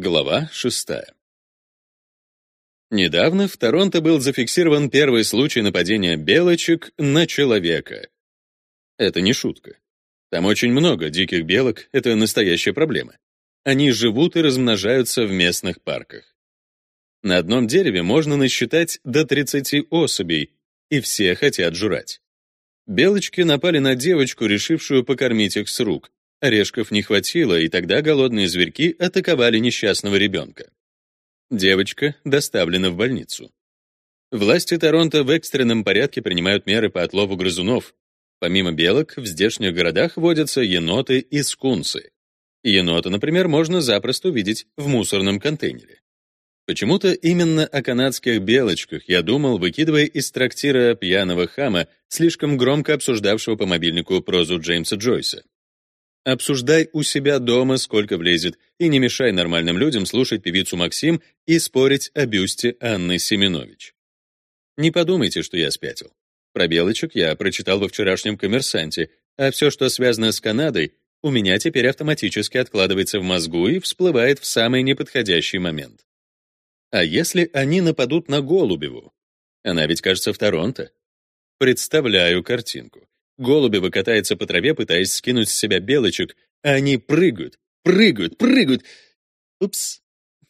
Глава 6. Недавно в Торонто был зафиксирован первый случай нападения белочек на человека. Это не шутка. Там очень много диких белок, это настоящая проблема. Они живут и размножаются в местных парках. На одном дереве можно насчитать до 30 особей, и все хотят жрать. Белочки напали на девочку, решившую покормить их с рук, Орешков не хватило, и тогда голодные зверьки атаковали несчастного ребенка. Девочка доставлена в больницу. Власти Торонто в экстренном порядке принимают меры по отлову грызунов. Помимо белок, в здешних городах водятся еноты и скунсы. Енота, например, можно запросто увидеть в мусорном контейнере. Почему-то именно о канадских белочках я думал, выкидывая из трактира пьяного хама, слишком громко обсуждавшего по мобильнику прозу Джеймса Джойса. Обсуждай у себя дома, сколько влезет, и не мешай нормальным людям слушать певицу Максим и спорить о бюсте Анны Семенович. Не подумайте, что я спятил. Про белочек я прочитал во вчерашнем «Коммерсанте», а все, что связано с Канадой, у меня теперь автоматически откладывается в мозгу и всплывает в самый неподходящий момент. А если они нападут на Голубеву? Она ведь, кажется, в Торонто. Представляю картинку. Голубева катается по траве, пытаясь скинуть с себя белочек, а они прыгают, прыгают, прыгают. Упс,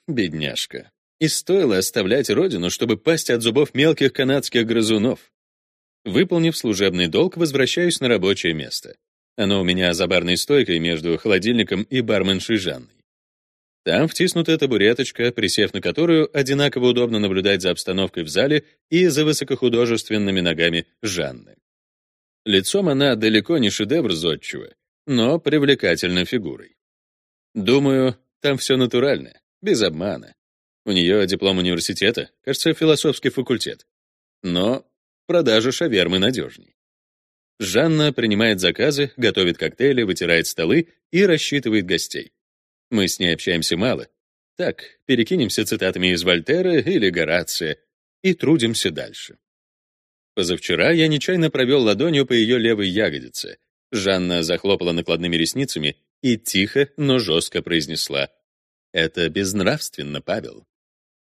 бедняжка. И стоило оставлять родину, чтобы пасть от зубов мелких канадских грызунов. Выполнив служебный долг, возвращаюсь на рабочее место. Оно у меня за барной стойкой между холодильником и барменшей Жанной. Там втиснута табуреточка, присев на которую одинаково удобно наблюдать за обстановкой в зале и за высокохудожественными ногами Жанны. Лицом она далеко не шедевр зодчего, но привлекательной фигурой. Думаю, там все натурально, без обмана. У нее диплом университета, кажется, философский факультет. Но продажа шавермы надежней. Жанна принимает заказы, готовит коктейли, вытирает столы и рассчитывает гостей. Мы с ней общаемся мало. Так, перекинемся цитатами из Вольтера или Горация и трудимся дальше. Позавчера я нечаянно провел ладонью по ее левой ягодице. Жанна захлопала накладными ресницами и тихо, но жестко произнесла. «Это безнравственно, Павел».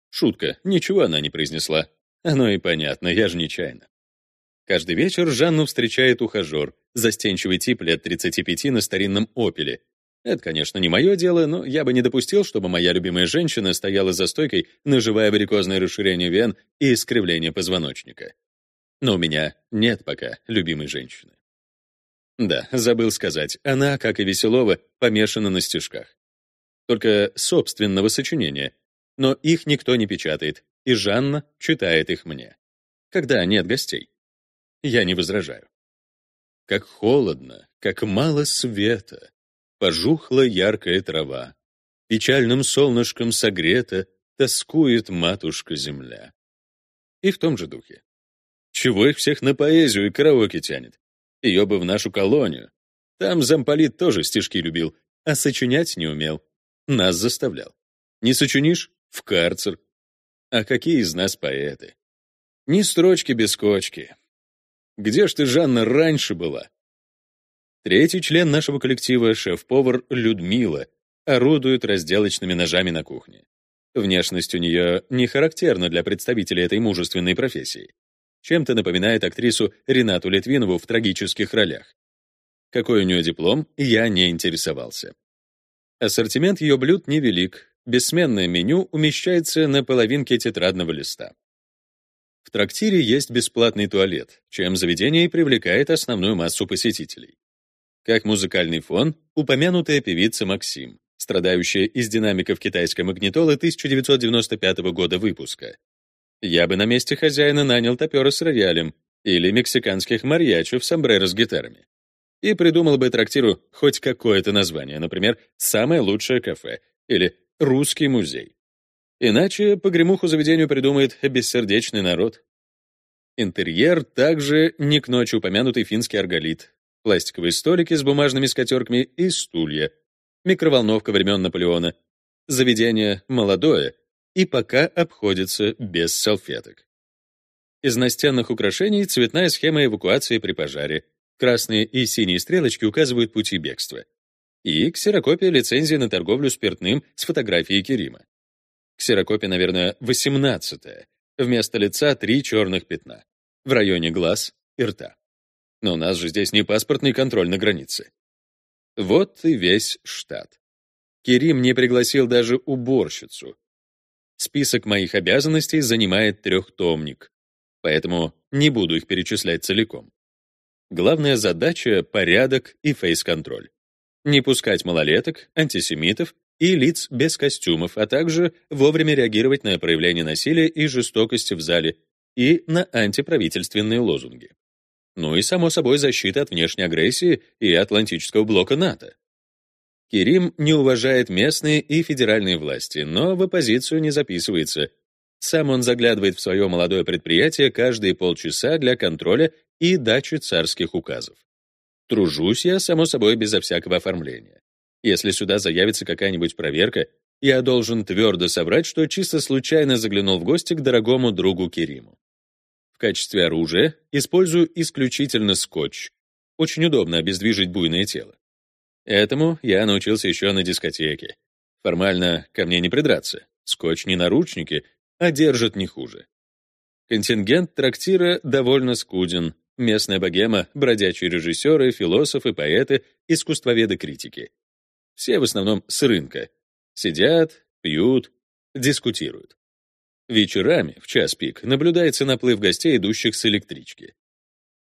Шутка, ничего она не произнесла. Оно и понятно, я же нечаянно. Каждый вечер Жанну встречает ухажер, застенчивый тип лет 35 на старинном «Опеле». Это, конечно, не мое дело, но я бы не допустил, чтобы моя любимая женщина стояла за стойкой, наживая варикозное расширение вен и искривление позвоночника. Но у меня нет пока любимой женщины. Да, забыл сказать, она, как и Веселова, помешана на стишках. Только собственного сочинения, но их никто не печатает, и Жанна читает их мне. Когда нет гостей. Я не возражаю. Как холодно, как мало света, пожухла яркая трава, печальным солнышком согрета, тоскует матушка-земля. И в том же духе. Чего их всех на поэзию и караоке тянет? Ее бы в нашу колонию. Там замполит тоже стишки любил, а сочинять не умел. Нас заставлял. Не сочинишь — в карцер. А какие из нас поэты? Ни строчки без кочки. Где ж ты, Жанна, раньше была? Третий член нашего коллектива, шеф-повар Людмила, орудует разделочными ножами на кухне. Внешность у нее не характерна для представителей этой мужественной профессии чем-то напоминает актрису Ренату Литвинову в трагических ролях. Какой у нее диплом, я не интересовался. Ассортимент ее блюд невелик, бессменное меню умещается на половинке тетрадного листа. В трактире есть бесплатный туалет, чем заведение привлекает основную массу посетителей. Как музыкальный фон, упомянутая певица Максим, страдающая из динамиков китайской магнитолы 1995 года выпуска, я бы на месте хозяина нанял топера с роялем или мексиканских марьячо в сомбреро с гитарами. И придумал бы трактиру хоть какое-то название, например, «Самое лучшее кафе» или «Русский музей». Иначе погремуху заведению придумает бессердечный народ. Интерьер также не к ночи упомянутый финский арголит, пластиковые столики с бумажными скатерками и стулья, микроволновка времен Наполеона. Заведение молодое, и пока обходится без салфеток. Из настенных украшений цветная схема эвакуации при пожаре. Красные и синие стрелочки указывают пути бегства. и ксерокопия лицензии на торговлю спиртным с фотографией Керима. Ксерокопия, наверное, 18 Вместо лица три черных пятна. В районе глаз и рта. Но у нас же здесь не паспортный контроль на границе. Вот и весь штат. Керим не пригласил даже уборщицу. Список моих обязанностей занимает трехтомник, поэтому не буду их перечислять целиком. Главная задача — порядок и фейс-контроль. Не пускать малолеток, антисемитов и лиц без костюмов, а также вовремя реагировать на проявление насилия и жестокости в зале и на антиправительственные лозунги. Ну и, само собой, защита от внешней агрессии и Атлантического блока НАТО. Керим не уважает местные и федеральные власти, но в оппозицию не записывается. Сам он заглядывает в свое молодое предприятие каждые полчаса для контроля и дачи царских указов. Тружусь я, само собой, безо всякого оформления. Если сюда заявится какая-нибудь проверка, я должен твердо соврать, что чисто случайно заглянул в гости к дорогому другу Кериму. В качестве оружия использую исключительно скотч. Очень удобно обездвижить буйное тело. Этому я научился еще на дискотеке. Формально ко мне не придраться. Скотч не наручники, а держит не хуже. Контингент трактира довольно скуден. Местная богема, бродячие режиссеры, философы, поэты, искусствоведы-критики. Все в основном с рынка. Сидят, пьют, дискутируют. Вечерами, в час пик, наблюдается наплыв гостей, идущих с электрички.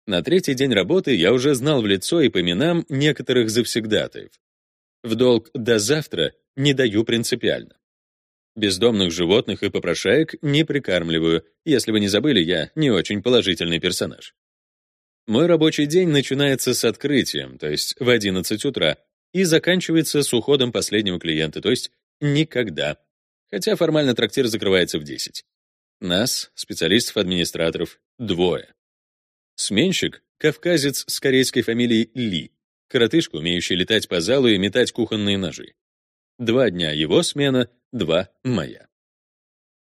На третий день работы я уже знал в лицо и по именам некоторых завсегдатаев. В долг «до завтра» не даю принципиально. Бездомных животных и попрошаек не прикармливаю. Если вы не забыли, я не очень положительный персонаж. Мой рабочий день начинается с открытием, то есть в 11 утра, и заканчивается с уходом последнего клиента, то есть никогда. Хотя формально трактир закрывается в 10. Нас, специалистов-администраторов, двое. Сменщик — кавказец с корейской фамилией Ли, коротышка, умеющий летать по залу и метать кухонные ножи. Два дня его смена, два — моя.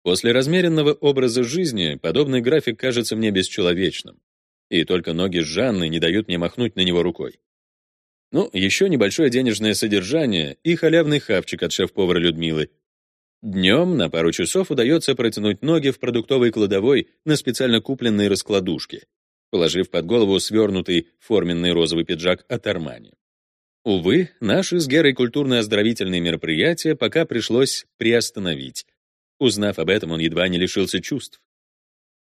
После размеренного образа жизни подобный график кажется мне бесчеловечным, и только ноги Жанны не дают мне махнуть на него рукой. Ну, еще небольшое денежное содержание и халявный хавчик от шеф-повара Людмилы. Днем на пару часов удается протянуть ноги в продуктовой кладовой на специально купленные раскладушки, положив под голову свернутый форменный розовый пиджак от Армани. Увы, наши с Герой культурно-оздоровительные мероприятия пока пришлось приостановить. Узнав об этом, он едва не лишился чувств.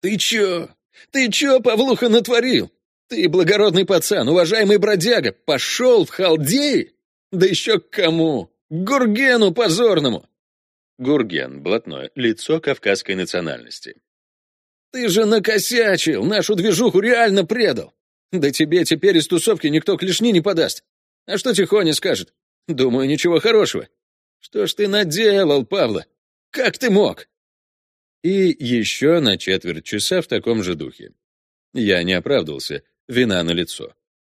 «Ты чё? Ты чё, Павлуха, натворил? Ты, благородный пацан, уважаемый бродяга, пошел в халдеи? Да еще к кому? К Гургену позорному!» Гурген, блатное, лицо кавказской национальности. Ты же накосячил, нашу движуху реально предал. Да тебе теперь из тусовки никто клешни не подаст. А что Тихоня скажет? Думаю, ничего хорошего. Что ж ты наделал, Павла? Как ты мог? И еще на четверть часа в таком же духе. Я не оправдывался, вина на лицо,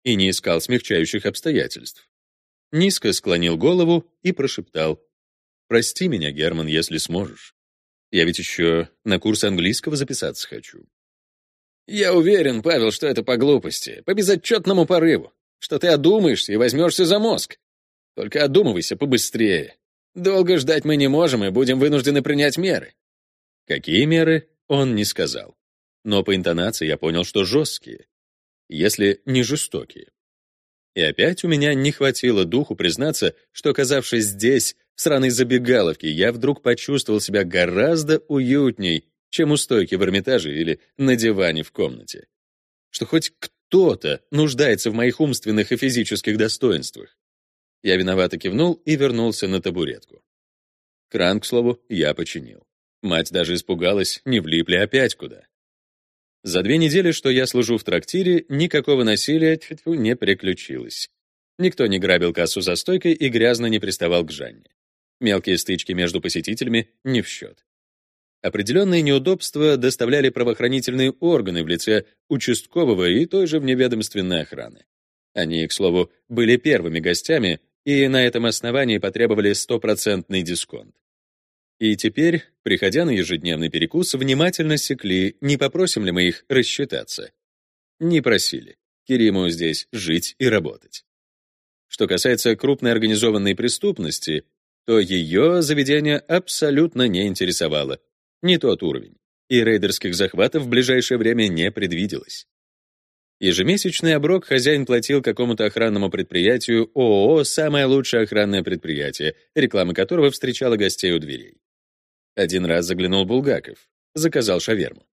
и не искал смягчающих обстоятельств. Низко склонил голову и прошептал. «Прости меня, Герман, если сможешь. Я ведь еще на курс английского записаться хочу. Я уверен, Павел, что это по глупости, по безотчетному порыву, что ты одумаешься и возьмешься за мозг. Только одумывайся побыстрее. Долго ждать мы не можем и будем вынуждены принять меры. Какие меры, он не сказал. Но по интонации я понял, что жесткие, если не жестокие. И опять у меня не хватило духу признаться, что, оказавшись здесь, в сраной забегаловке, я вдруг почувствовал себя гораздо уютней, чем у стойки в Эрмитаже или на диване в комнате. Что хоть кто-то нуждается в моих умственных и физических достоинствах. Я виновато кивнул и вернулся на табуретку. Кран, к слову, я починил. Мать даже испугалась, не влипли опять куда. За две недели, что я служу в трактире, никакого насилия не приключилось. Никто не грабил кассу за стойкой и грязно не приставал к Жанне. Мелкие стычки между посетителями не в счет. Определенные неудобства доставляли правоохранительные органы в лице участкового и той же вневедомственной охраны. Они, к слову, были первыми гостями и на этом основании потребовали стопроцентный дисконт. И теперь, приходя на ежедневный перекус, внимательно секли, не попросим ли мы их рассчитаться. Не просили. Кериму здесь жить и работать. Что касается крупной организованной преступности, то ее заведение абсолютно не интересовало. Не тот уровень. И рейдерских захватов в ближайшее время не предвиделось. Ежемесячный оброк хозяин платил какому-то охранному предприятию ООО «Самое лучшее охранное предприятие», реклама которого встречала гостей у дверей. Один раз заглянул Булгаков, заказал шаверму.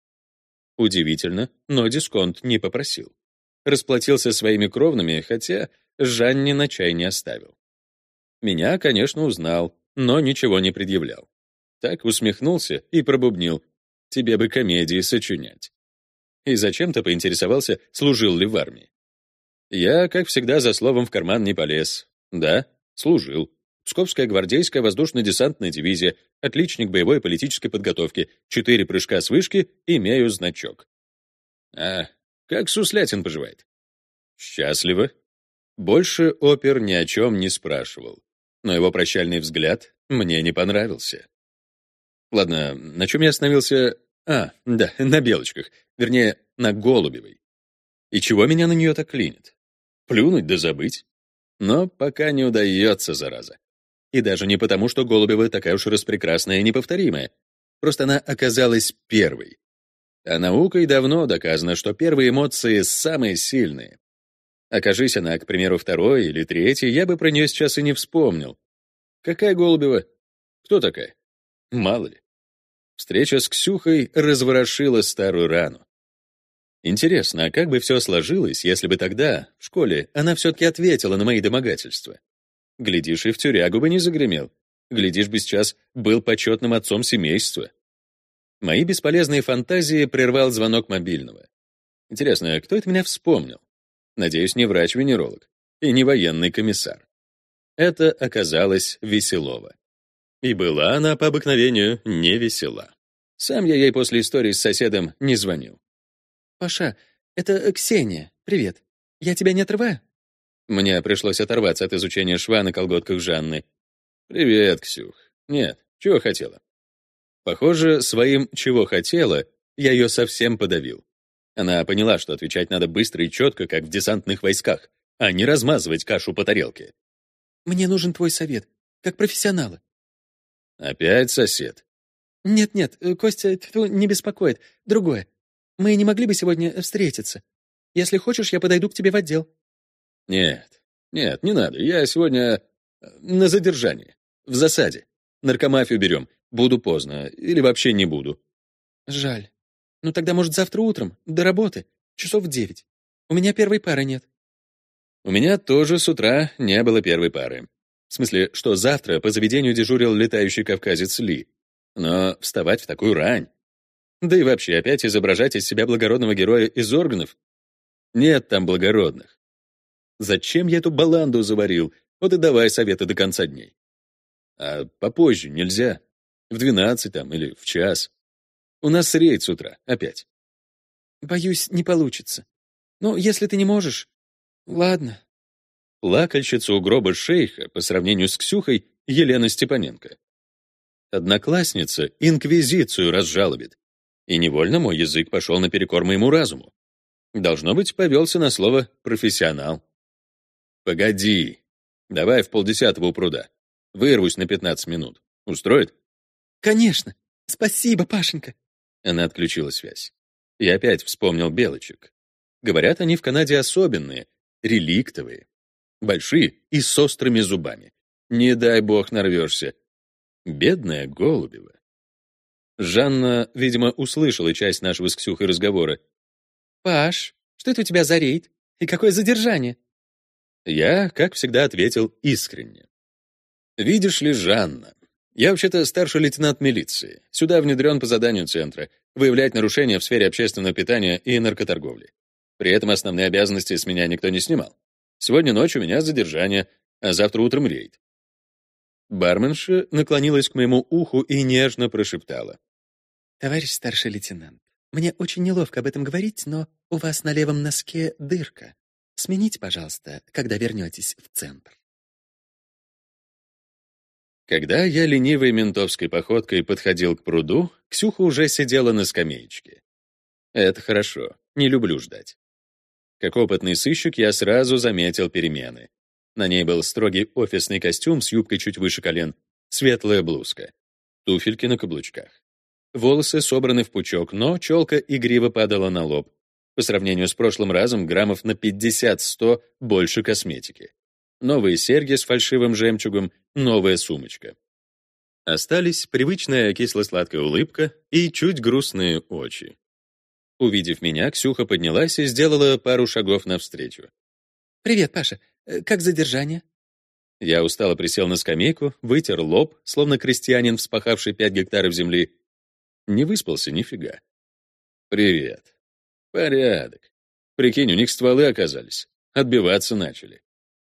Удивительно, но дисконт не попросил. Расплатился своими кровными, хотя Жанне на чай не оставил. Меня, конечно, узнал, но ничего не предъявлял. Так усмехнулся и пробубнил. «Тебе бы комедии сочинять» и зачем-то поинтересовался, служил ли в армии. Я, как всегда, за словом в карман не полез. Да, служил. Псковская гвардейская воздушно-десантная дивизия, отличник боевой и политической подготовки, четыре прыжка с вышки, имею значок. А как Суслятин поживает? Счастливо. Больше опер ни о чем не спрашивал, но его прощальный взгляд мне не понравился. Ладно, на чем я остановился? А, да, на белочках. Вернее, на голубевой. И чего меня на нее так клинит? Плюнуть да забыть? Но пока не удается, зараза. И даже не потому, что Голубева такая уж распрекрасная и неповторимая. Просто она оказалась первой. А наукой давно доказано, что первые эмоции самые сильные. Окажись она, к примеру, второй или третьей, я бы про нее сейчас и не вспомнил. Какая Голубева? Кто такая? Мало ли. Встреча с Ксюхой разворошила старую рану. Интересно, а как бы все сложилось, если бы тогда, в школе, она все-таки ответила на мои домогательства? Глядишь, и в тюрягу бы не загремел. Глядишь бы сейчас был почетным отцом семейства. Мои бесполезные фантазии прервал звонок мобильного. Интересно, кто это меня вспомнил? Надеюсь, не врач-венеролог и не военный комиссар. Это оказалось Веселова. И была она по обыкновению не весела. Сам я ей после истории с соседом не звонил. «Паша, это Ксения. Привет. Я тебя не отрываю?» Мне пришлось оторваться от изучения шва на колготках Жанны. «Привет, Ксюх. Нет, чего хотела?» Похоже, своим «чего хотела» я ее совсем подавил. Она поняла, что отвечать надо быстро и четко, как в десантных войсках, а не размазывать кашу по тарелке. «Мне нужен твой совет, как профессионала. Опять сосед? Нет-нет, э, Костя не беспокоит. Другое. Мы не могли бы сегодня встретиться. Если хочешь, я подойду к тебе в отдел. Нет, нет, не надо. Я сегодня э, на задержании. В засаде. Наркомафию берем. Буду поздно. Или вообще не буду. Жаль. Ну тогда, может, завтра утром, до работы, часов в девять. У меня первой пары нет. У меня тоже с утра не было первой пары. В смысле, что завтра по заведению дежурил летающий кавказец Ли. Но вставать в такую рань... Да и вообще опять изображать из себя благородного героя из органов? Нет там благородных. Зачем я эту баланду заварил? Вот и давай советы до конца дней. А попозже нельзя. В двенадцать там или в час. У нас рейд с утра, опять. Боюсь, не получится. Ну, если ты не можешь... Ладно, Плакальщица у гроба шейха по сравнению с Ксюхой Елена Степаненко. Одноклассница инквизицию разжалобит. И невольно мой язык пошел наперекор моему разуму. Должно быть, повелся на слово «профессионал». «Погоди. Давай в полдесятого у пруда. Вырвусь на 15 минут. Устроит?» «Конечно. Спасибо, Пашенька». Она отключила связь. И опять вспомнил белочек. Говорят, они в Канаде особенные, реликтовые. Большие и с острыми зубами. Не дай бог нарвешься. Бедная Голубева. Жанна, видимо, услышала часть нашего с Ксюхой разговора. «Паш, что это у тебя за рейд? И какое задержание?» Я, как всегда, ответил искренне. «Видишь ли, Жанна, я вообще-то старший лейтенант милиции. Сюда внедрен по заданию центра выявлять нарушения в сфере общественного питания и наркоторговли. При этом основные обязанности с меня никто не снимал. Сегодня ночью у меня задержание, а завтра утром рейд. Барменша наклонилась к моему уху и нежно прошептала. «Товарищ старший лейтенант, мне очень неловко об этом говорить, но у вас на левом носке дырка. Смените, пожалуйста, когда вернетесь в центр». Когда я ленивой ментовской походкой подходил к пруду, Ксюха уже сидела на скамеечке. Это хорошо, не люблю ждать. Как опытный сыщик, я сразу заметил перемены. На ней был строгий офисный костюм с юбкой чуть выше колен, светлая блузка, туфельки на каблучках. Волосы собраны в пучок, но челка игриво падала на лоб. По сравнению с прошлым разом граммов на 50-100 больше косметики. Новые серьги с фальшивым жемчугом, новая сумочка. Остались привычная кисло-сладкая улыбка и чуть грустные очи. Увидев меня, Ксюха поднялась и сделала пару шагов навстречу. «Привет, Паша. Э, как задержание?» Я устало присел на скамейку, вытер лоб, словно крестьянин, вспахавший пять гектаров земли. Не выспался нифига. «Привет. Порядок. Прикинь, у них стволы оказались. Отбиваться начали.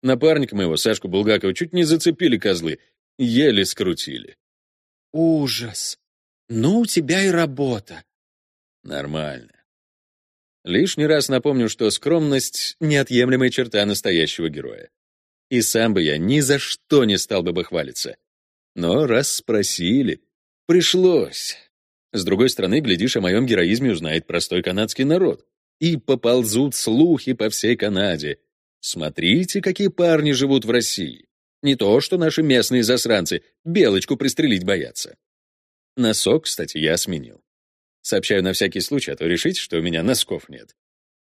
Напарника моего, Сашку Булгакова, чуть не зацепили козлы. Еле скрутили. Ужас. Ну, у тебя и работа. Нормально. Лишний раз напомню, что скромность — неотъемлемая черта настоящего героя. И сам бы я ни за что не стал бы бахвалиться. Но раз спросили, пришлось. С другой стороны, глядишь, о моем героизме узнает простой канадский народ. И поползут слухи по всей Канаде. Смотрите, какие парни живут в России. Не то, что наши местные засранцы белочку пристрелить боятся. Носок, кстати, я сменил. Сообщаю на всякий случай, а то решите, что у меня носков нет.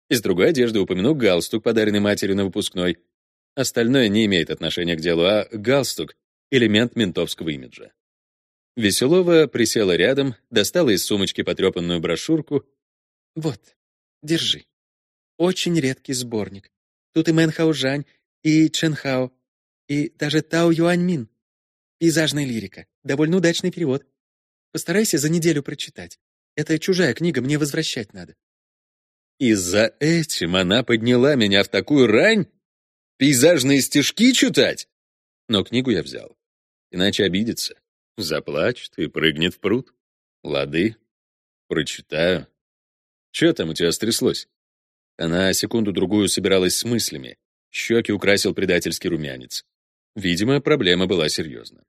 Из другой одежды упомяну галстук, подаренный матерью на выпускной. Остальное не имеет отношения к делу, а галстук — элемент ментовского имиджа. Веселова присела рядом, достала из сумочки потрепанную брошюрку. «Вот, держи. Очень редкий сборник. Тут и Мэнхао Жань, и Чэнхао, и даже Тао Юаньмин. Пейзажная лирика. Довольно удачный перевод. Постарайся за неделю прочитать. Это чужая книга, мне возвращать надо. И за этим она подняла меня в такую рань? Пейзажные стишки читать? Но книгу я взял. Иначе обидится. Заплачет и прыгнет в пруд. Лады. Прочитаю. Что там у тебя стряслось? Она секунду-другую собиралась с мыслями. Щеки украсил предательский румянец. Видимо, проблема была серьезна.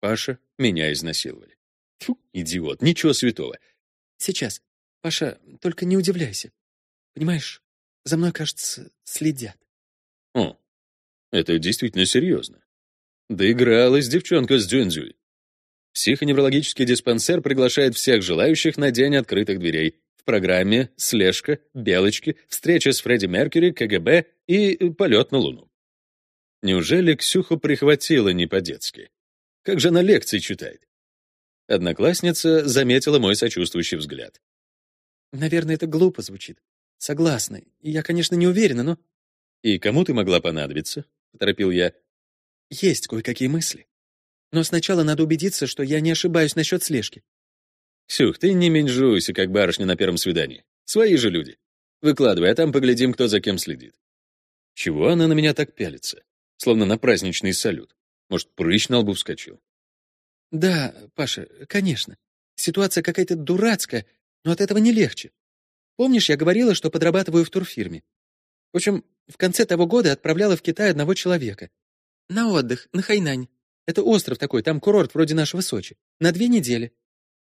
Паша, меня изнасиловали. Фу, идиот, ничего святого. Сейчас. Паша, только не удивляйся. Понимаешь, за мной, кажется, следят. О, это действительно серьезно. Доигралась девчонка с Дзюнзюй. Психоневрологический диспансер приглашает всех желающих на День открытых дверей. В программе слежка, белочки, встреча с Фредди Меркьюри, КГБ и полет на Луну. Неужели Ксюху прихватила не по-детски? Как же она лекции читает? Одноклассница заметила мой сочувствующий взгляд. «Наверное, это глупо звучит. Согласна. Я, конечно, не уверена, но...» «И кому ты могла понадобиться?» — поторопил я. «Есть кое-какие мысли. Но сначала надо убедиться, что я не ошибаюсь насчет слежки». «Ксюх, ты не меньжуйся, как барышня на первом свидании. Свои же люди. Выкладывай, а там поглядим, кто за кем следит». Чего она на меня так пялится? словно на праздничный салют. Может, прыщ на лбу вскочил? Да, Паша, конечно. Ситуация какая-то дурацкая, но от этого не легче. Помнишь, я говорила, что подрабатываю в турфирме? В общем, в конце того года отправляла в Китай одного человека. На отдых, на Хайнань. Это остров такой, там курорт вроде нашего Сочи. На две недели.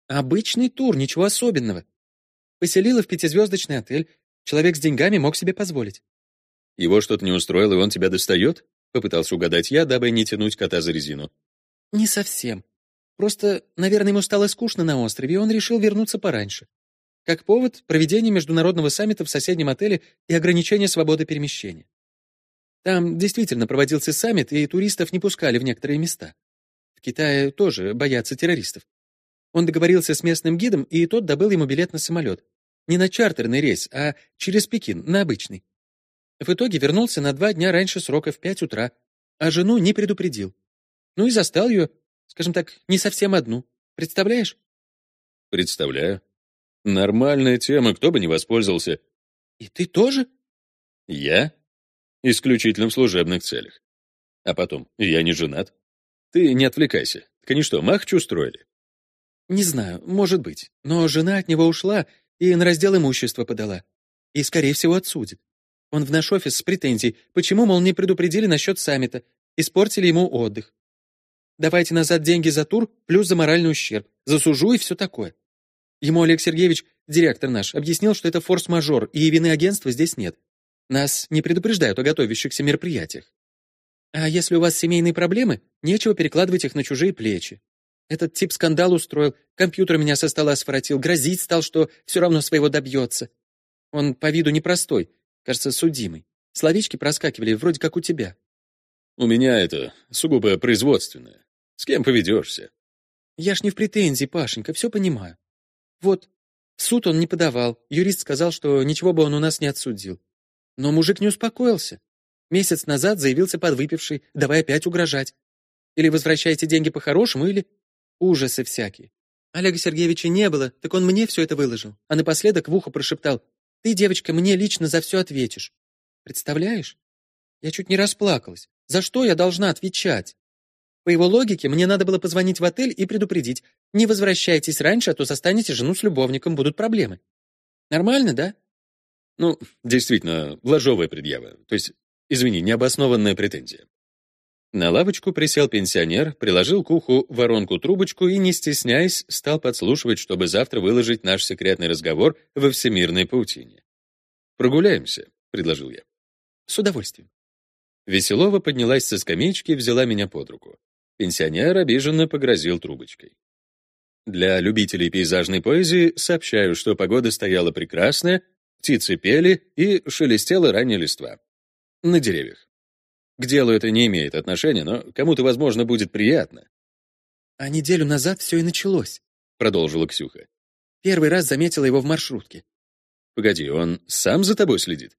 Обычный тур, ничего особенного. Поселила в пятизвездочный отель. Человек с деньгами мог себе позволить. Его что-то не устроило, и он тебя достает? Попытался угадать я, дабы не тянуть кота за резину. Не совсем. Просто, наверное, ему стало скучно на острове, и он решил вернуться пораньше. Как повод — проведение международного саммита в соседнем отеле и ограничение свободы перемещения. Там действительно проводился саммит, и туристов не пускали в некоторые места. В Китае тоже боятся террористов. Он договорился с местным гидом, и тот добыл ему билет на самолет. Не на чартерный рейс, а через Пекин, на обычный. В итоге вернулся на два дня раньше срока в пять утра, а жену не предупредил. Ну и застал ее, скажем так, не совсем одну. Представляешь? Представляю. Нормальная тема, кто бы не воспользовался. И ты тоже? Я? Исключительно в служебных целях. А потом, я не женат. Ты не отвлекайся. Так они что, махчу устроили? Не знаю, может быть. Но жена от него ушла и на раздел имущества подала. И, скорее всего, отсудит. Он в наш офис с претензией, почему, мол, не предупредили насчет саммита, испортили ему отдых. Давайте назад деньги за тур, плюс за моральный ущерб. Засужу и все такое. Ему Олег Сергеевич, директор наш, объяснил, что это форс-мажор, и вины агентства здесь нет. Нас не предупреждают о готовящихся мероприятиях. А если у вас семейные проблемы, нечего перекладывать их на чужие плечи. Этот тип скандал устроил, компьютер меня со стола своротил, грозить стал, что все равно своего добьется. Он по виду непростой, кажется, судимый. Словечки проскакивали, вроде как у тебя. У меня это сугубо производственное. С кем поведешься? Я ж не в претензии, Пашенька, все понимаю. Вот, в суд он не подавал, юрист сказал, что ничего бы он у нас не отсудил. Но мужик не успокоился. Месяц назад заявился подвыпивший, давай опять угрожать. Или возвращайте деньги по-хорошему, или... Ужасы всякие. Олега Сергеевича не было, так он мне все это выложил. А напоследок в ухо прошептал, «Ты, девочка, мне лично за все ответишь». Представляешь? Я чуть не расплакалась. За что я должна отвечать? По его логике, мне надо было позвонить в отель и предупредить. Не возвращайтесь раньше, а то застанете жену с любовником, будут проблемы. Нормально, да? Ну, действительно, ложовая предъява. То есть, извини, необоснованная претензия. На лавочку присел пенсионер, приложил к уху воронку-трубочку и, не стесняясь, стал подслушивать, чтобы завтра выложить наш секретный разговор во всемирной паутине. «Прогуляемся», — предложил я. «С удовольствием». Веселова поднялась со скамеечки и взяла меня под руку. Пенсионер обиженно погрозил трубочкой. Для любителей пейзажной поэзии сообщаю, что погода стояла прекрасная, птицы пели и шелестела ранняя листва. На деревьях. К делу это не имеет отношения, но кому-то, возможно, будет приятно. «А неделю назад все и началось», — продолжила Ксюха. «Первый раз заметила его в маршрутке». «Погоди, он сам за тобой следит?»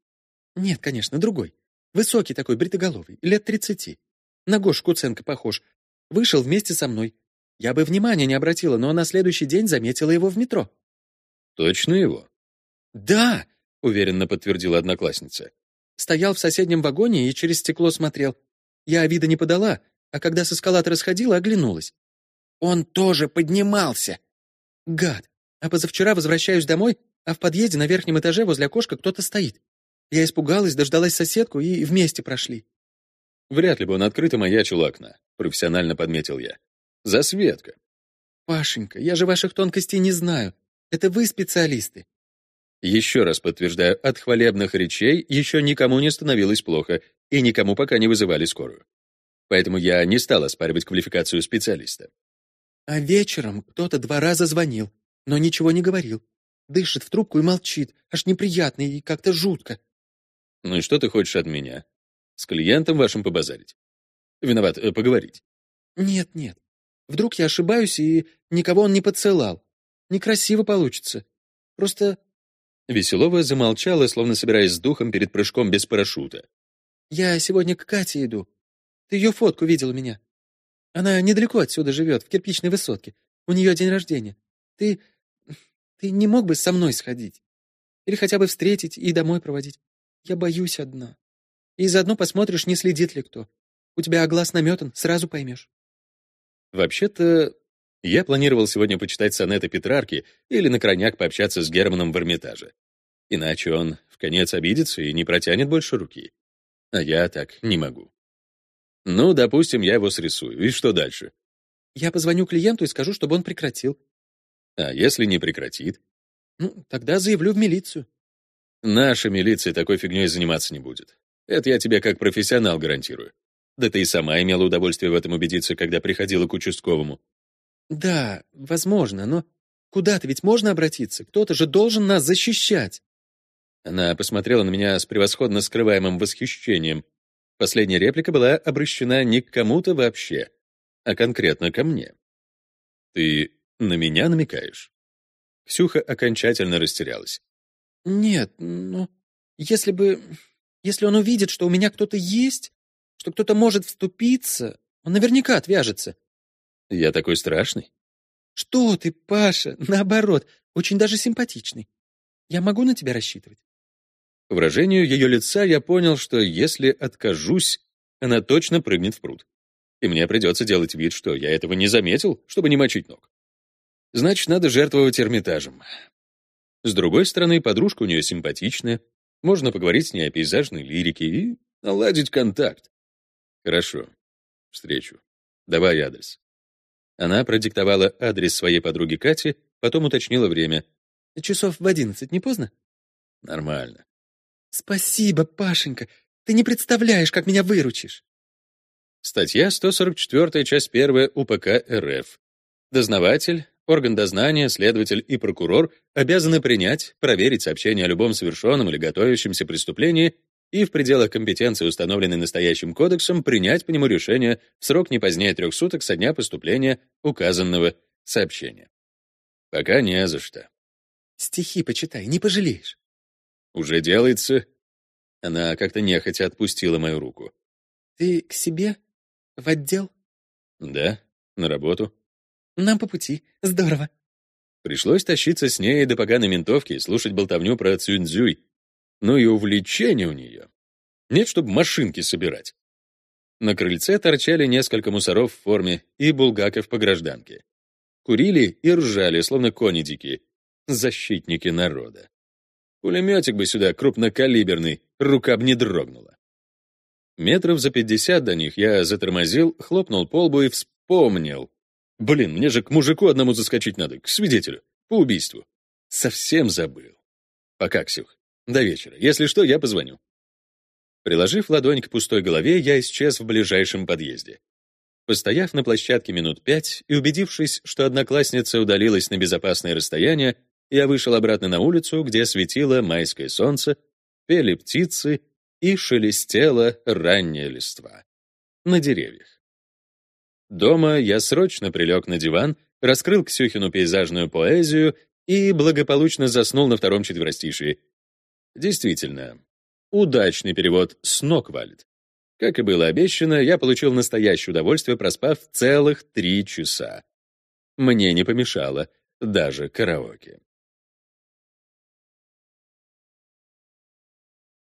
«Нет, конечно, другой. Высокий такой, бритоголовый, лет тридцати. На Гош Куценко похож. Вышел вместе со мной. Я бы внимания не обратила, но на следующий день заметила его в метро». «Точно его?» «Да!» — уверенно подтвердила одноклассница. Стоял в соседнем вагоне и через стекло смотрел. Я вида не подала, а когда с эскалатора сходила, оглянулась. Он тоже поднимался. Гад. А позавчера возвращаюсь домой, а в подъезде на верхнем этаже возле окошка кто-то стоит. Я испугалась, дождалась соседку и вместе прошли. Вряд ли бы он открыто маячил окна, профессионально подметил я. Засветка. Пашенька, я же ваших тонкостей не знаю. Это вы специалисты. Еще раз подтверждаю, от хвалебных речей еще никому не становилось плохо, и никому пока не вызывали скорую. Поэтому я не стал оспаривать квалификацию специалиста. А вечером кто-то два раза звонил, но ничего не говорил. Дышит в трубку и молчит, аж неприятно и как-то жутко. Ну и что ты хочешь от меня? С клиентом вашим побазарить? Виноват, э, поговорить. Нет, нет. Вдруг я ошибаюсь, и никого он не поцелал. Некрасиво получится. Просто Веселова замолчала, словно собираясь с духом перед прыжком без парашюта. «Я сегодня к Кате иду. Ты ее фотку видел у меня. Она недалеко отсюда живет, в кирпичной высотке. У нее день рождения. Ты... ты не мог бы со мной сходить? Или хотя бы встретить и домой проводить? Я боюсь одна. И заодно посмотришь, не следит ли кто. У тебя глаз наметан, сразу поймешь». Вообще-то, я планировал сегодня почитать сонеты Петрарки или на крайняк пообщаться с Германом в Эрмитаже. Иначе он в конец обидится и не протянет больше руки. А я так не могу. Ну, допустим, я его срисую. И что дальше? Я позвоню клиенту и скажу, чтобы он прекратил. А если не прекратит? Ну, тогда заявлю в милицию. Наша милиция такой фигней заниматься не будет. Это я тебе как профессионал гарантирую. Да ты и сама имела удовольствие в этом убедиться, когда приходила к участковому. Да, возможно, но куда-то ведь можно обратиться. Кто-то же должен нас защищать. Она посмотрела на меня с превосходно скрываемым восхищением. Последняя реплика была обращена не к кому-то вообще, а конкретно ко мне. Ты на меня намекаешь? Ксюха окончательно растерялась. Нет, ну, если бы... Если он увидит, что у меня кто-то есть, что кто-то может вступиться, он наверняка отвяжется. Я такой страшный? Что ты, Паша? Наоборот, очень даже симпатичный. Я могу на тебя рассчитывать? По выражению ее лица я понял, что если откажусь, она точно прыгнет в пруд. И мне придется делать вид, что я этого не заметил, чтобы не мочить ног. Значит, надо жертвовать Эрмитажем. С другой стороны, подружка у нее симпатичная, можно поговорить с ней о пейзажной лирике и наладить контакт. Хорошо. Встречу. Давай адрес. Она продиктовала адрес своей подруги Кати, потом уточнила время. «Часов в одиннадцать, не поздно?» «Нормально». «Спасибо, Пашенька. Ты не представляешь, как меня выручишь». Статья 144, часть 1 УПК РФ. Дознаватель, орган дознания, следователь и прокурор обязаны принять, проверить сообщение о любом совершенном или готовящемся преступлении и в пределах компетенции, установленной настоящим кодексом, принять по нему решение в срок не позднее трех суток со дня поступления указанного сообщения. Пока не за что. Стихи почитай, не пожалеешь. Уже делается. Она как-то нехотя отпустила мою руку. Ты к себе? В отдел? Да, на работу. Нам по пути. Здорово. Пришлось тащиться с ней до поганой ментовки и слушать болтовню про Цюньцзюй. Ну и увлечение у нее. Нет, чтобы машинки собирать. На крыльце торчали несколько мусоров в форме и булгаков по гражданке. Курили и ржали, словно кони дикие. Защитники народа. Пулеметик бы сюда, крупнокалиберный, рука бы не дрогнула. Метров за пятьдесят до них я затормозил, хлопнул по лбу и вспомнил. Блин, мне же к мужику одному заскочить надо, к свидетелю, по убийству. Совсем забыл. Пока, Ксюх. До вечера. Если что, я позвоню. Приложив ладонь к пустой голове, я исчез в ближайшем подъезде. Постояв на площадке минут пять и убедившись, что одноклассница удалилась на безопасное расстояние, я вышел обратно на улицу, где светило майское солнце, пели птицы и шелестела ранняя листва на деревьях. Дома я срочно прилег на диван, раскрыл Ксюхину пейзажную поэзию и благополучно заснул на втором четверостишии. Действительно, удачный перевод с ног валит. Как и было обещано, я получил настоящее удовольствие, проспав целых три часа. Мне не помешало даже караоке.